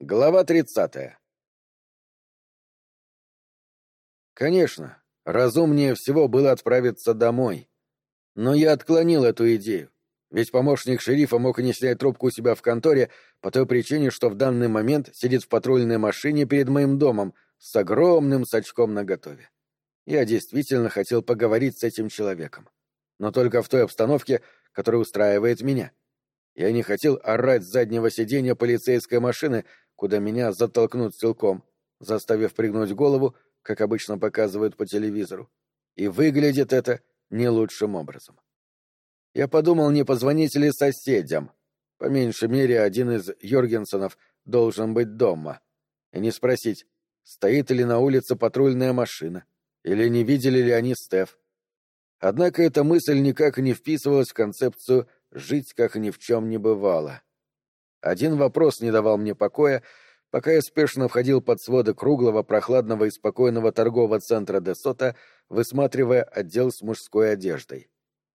Глава тридцатая. Конечно, разумнее всего было отправиться домой. Но я отклонил эту идею, ведь помощник шерифа мог не снять трубку у себя в конторе по той причине, что в данный момент сидит в патрульной машине перед моим домом с огромным сачком наготове. Я действительно хотел поговорить с этим человеком. Но только в той обстановке, которая устраивает меня. Я не хотел орать с заднего сиденья полицейской машины, куда меня затолкнут силком, заставив пригнуть голову, как обычно показывают по телевизору. И выглядит это не лучшим образом. Я подумал, не позвонить ли соседям. По меньшей мере, один из Йоргенсонов должен быть дома. И не спросить, стоит ли на улице патрульная машина, или не видели ли они Стеф. Однако эта мысль никак не вписывалась в концепцию «жить, как ни в чем не бывало». Один вопрос не давал мне покоя, пока я спешно входил под своды круглого, прохладного и спокойного торгового центра Десота, высматривая отдел с мужской одеждой.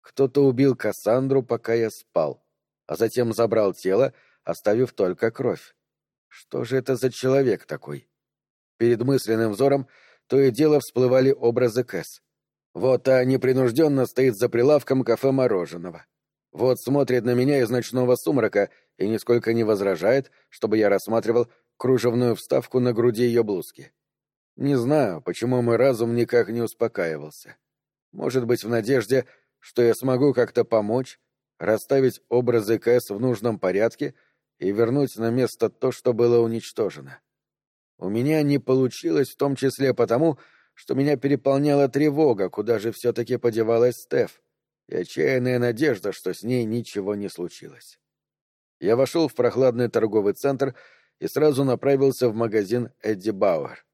Кто-то убил Кассандру, пока я спал, а затем забрал тело, оставив только кровь. Что же это за человек такой? Перед мысленным взором то и дело всплывали образы Кэс. Вот та непринужденно стоит за прилавком кафе мороженого. Вот смотрит на меня из ночного сумрака и нисколько не возражает, чтобы я рассматривал кружевную вставку на груди ее блузки. Не знаю, почему мой разум никак не успокаивался. Может быть, в надежде, что я смогу как-то помочь, расставить образы КС в нужном порядке и вернуть на место то, что было уничтожено. У меня не получилось в том числе потому, что меня переполняла тревога, куда же все-таки подевалась Стеф и отчаянная надежда, что с ней ничего не случилось. Я вошел в прохладный торговый центр и сразу направился в магазин Эдди Бауэр.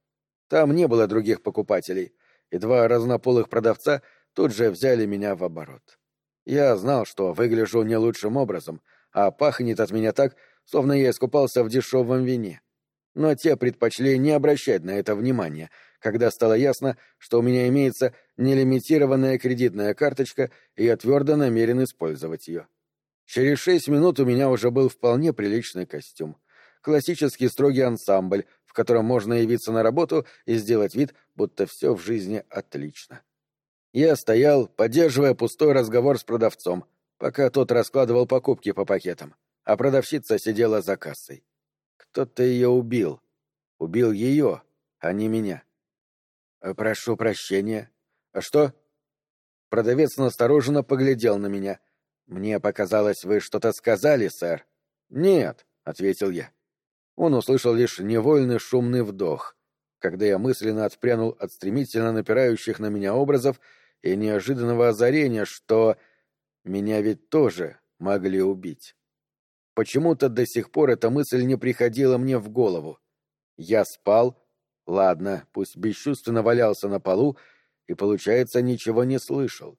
Там не было других покупателей, и два разнополых продавца тут же взяли меня в оборот. Я знал, что выгляжу не лучшим образом, а пахнет от меня так, словно я искупался в дешевом вине. Но те предпочли не обращать на это внимания, когда стало ясно, что у меня имеется нелимитированная кредитная карточка, и я твердо намерен использовать ее. Через шесть минут у меня уже был вполне приличный костюм. Классический строгий ансамбль, в котором можно явиться на работу и сделать вид, будто все в жизни отлично. Я стоял, поддерживая пустой разговор с продавцом, пока тот раскладывал покупки по пакетам, а продавщица сидела за кассой. Кто-то ее убил. Убил ее, а не меня. Э, «Прошу прощения. А что?» Продавец настороженно поглядел на меня. «Мне показалось, вы что-то сказали, сэр». «Нет», — ответил я. Он услышал лишь невольный шумный вдох, когда я мысленно отпрянул от стремительно напирающих на меня образов и неожиданного озарения, что меня ведь тоже могли убить. Почему-то до сих пор эта мысль не приходила мне в голову. Я спал, Ладно, пусть бесчувственно валялся на полу и, получается, ничего не слышал.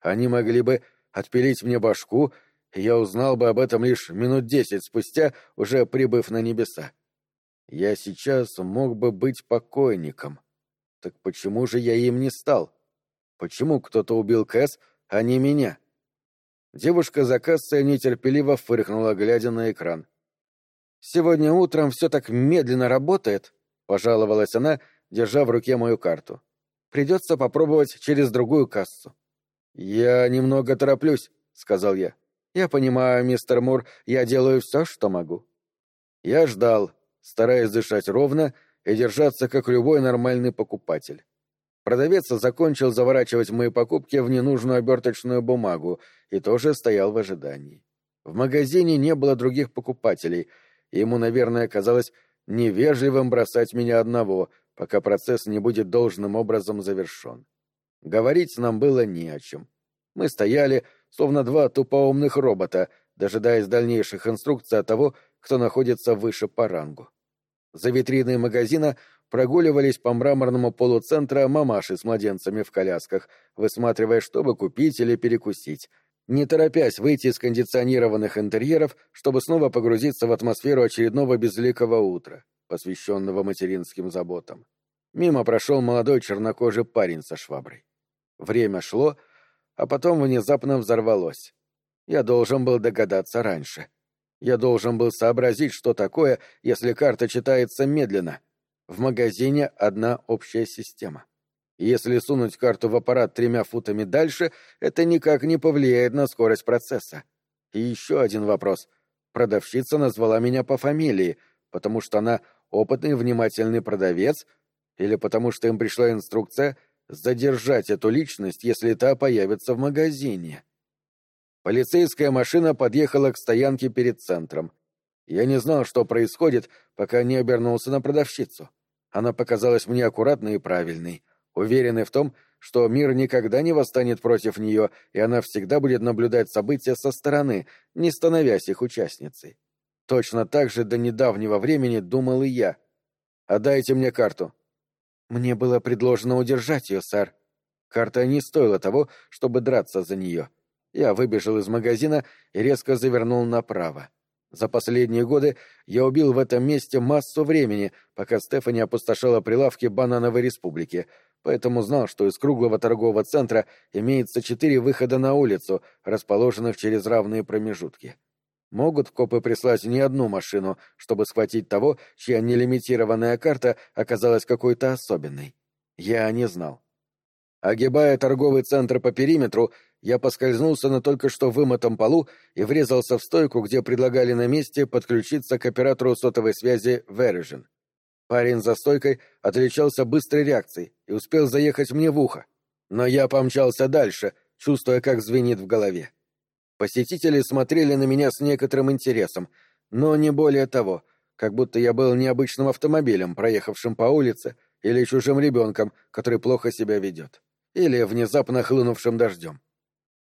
Они могли бы отпилить мне башку, и я узнал бы об этом лишь минут десять спустя, уже прибыв на небеса. Я сейчас мог бы быть покойником. Так почему же я им не стал? Почему кто-то убил Кэс, а не меня? Девушка за кассой нетерпеливо фыркнула, глядя на экран. «Сегодня утром все так медленно работает», — пожаловалась она, держа в руке мою карту. «Придется попробовать через другую кассу». «Я немного тороплюсь», — сказал я. «Я понимаю, мистер Мур, я делаю все, что могу». Я ждал, стараясь дышать ровно и держаться, как любой нормальный покупатель. Продавец закончил заворачивать мои покупки в ненужную оберточную бумагу и тоже стоял в ожидании. В магазине не было других покупателей, ему, наверное, казалось невежливым бросать меня одного, пока процесс не будет должным образом завершен. Говорить нам было не о чем. Мы стояли, словно два тупоумных робота, дожидаясь дальнейших инструкций от того, кто находится выше по рангу. За витриной магазина прогуливались по мраморному полу центра мамаши с младенцами в колясках, высматривая, чтобы купить или перекусить — не торопясь выйти из кондиционированных интерьеров, чтобы снова погрузиться в атмосферу очередного безликого утра, посвященного материнским заботам. Мимо прошел молодой чернокожий парень со шваброй. Время шло, а потом внезапно взорвалось. Я должен был догадаться раньше. Я должен был сообразить, что такое, если карта читается медленно. В магазине одна общая система. Если сунуть карту в аппарат тремя футами дальше, это никак не повлияет на скорость процесса. И еще один вопрос. Продавщица назвала меня по фамилии, потому что она опытный внимательный продавец или потому что им пришла инструкция задержать эту личность, если та появится в магазине. Полицейская машина подъехала к стоянке перед центром. Я не знал, что происходит, пока не обернулся на продавщицу. Она показалась мне аккуратной и правильной, уверенной в том, что мир никогда не восстанет против нее, и она всегда будет наблюдать события со стороны, не становясь их участницей. Точно так же до недавнего времени думал и я. «Отдайте мне карту». Мне было предложено удержать ее, сэр. Карта не стоила того, чтобы драться за нее. Я выбежал из магазина и резко завернул направо. За последние годы я убил в этом месте массу времени, пока Стефани опустошала прилавки банановой республики, поэтому знал, что из круглого торгового центра имеется четыре выхода на улицу, расположенных через равные промежутки. Могут копы прислать не одну машину, чтобы схватить того, чья нелимитированная карта оказалась какой-то особенной. Я не знал. Огибая торговый центр по периметру, я поскользнулся на только что вымытом полу и врезался в стойку, где предлагали на месте подключиться к оператору сотовой связи Verizon. Парень за стойкой отличался быстрой реакцией и успел заехать мне в ухо. Но я помчался дальше, чувствуя, как звенит в голове. Посетители смотрели на меня с некоторым интересом, но не более того, как будто я был необычным автомобилем, проехавшим по улице, или чужим ребенком, который плохо себя ведет, или внезапно хлынувшим дождем.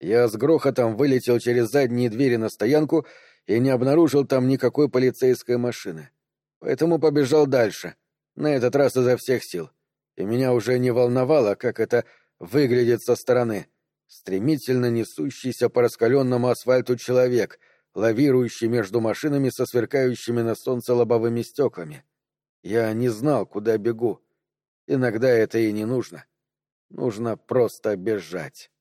Я с грохотом вылетел через задние двери на стоянку и не обнаружил там никакой полицейской машины. Поэтому побежал дальше, на этот раз изо всех сил. И меня уже не волновало, как это выглядит со стороны — стремительно несущийся по раскаленному асфальту человек, лавирующий между машинами со сверкающими на солнце лобовыми стеклами. Я не знал, куда бегу. Иногда это и не нужно. Нужно просто бежать.